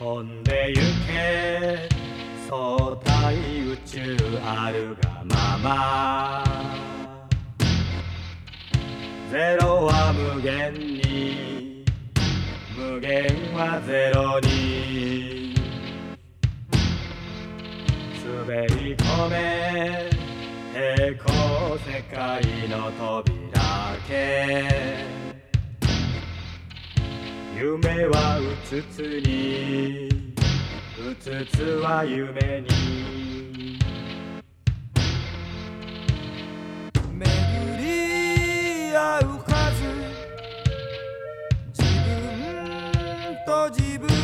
飛んでゆけ。相対宇宙あるがまま。ゼロは無限に。無限はゼロに。滑り込め。平行世界の扉け。夢はうつつに。うつつは夢に。巡り合うはず自分と自分。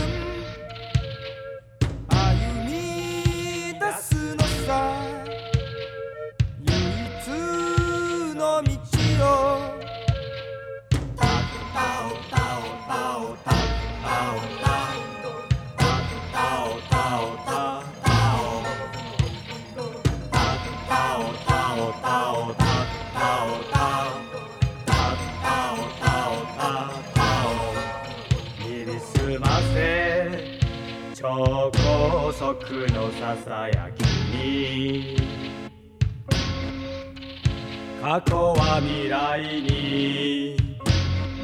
高速のささやきに過去は未来に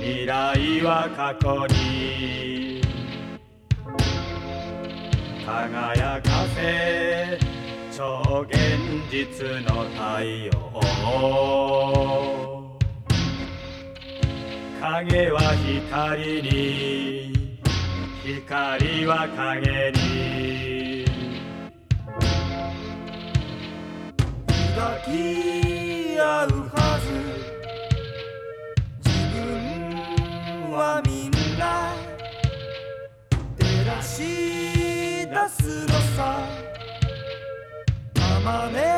未来は過去に輝かせ超現実の太陽影は光に光は影に。抱き合うはず。自分はみんな照らし出すのさ。あまね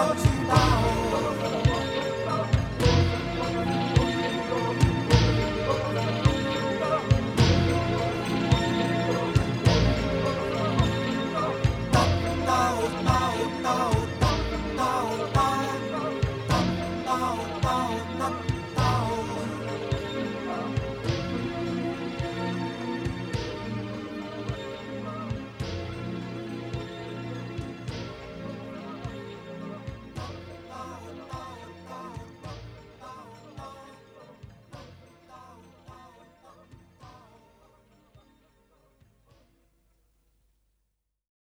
我知道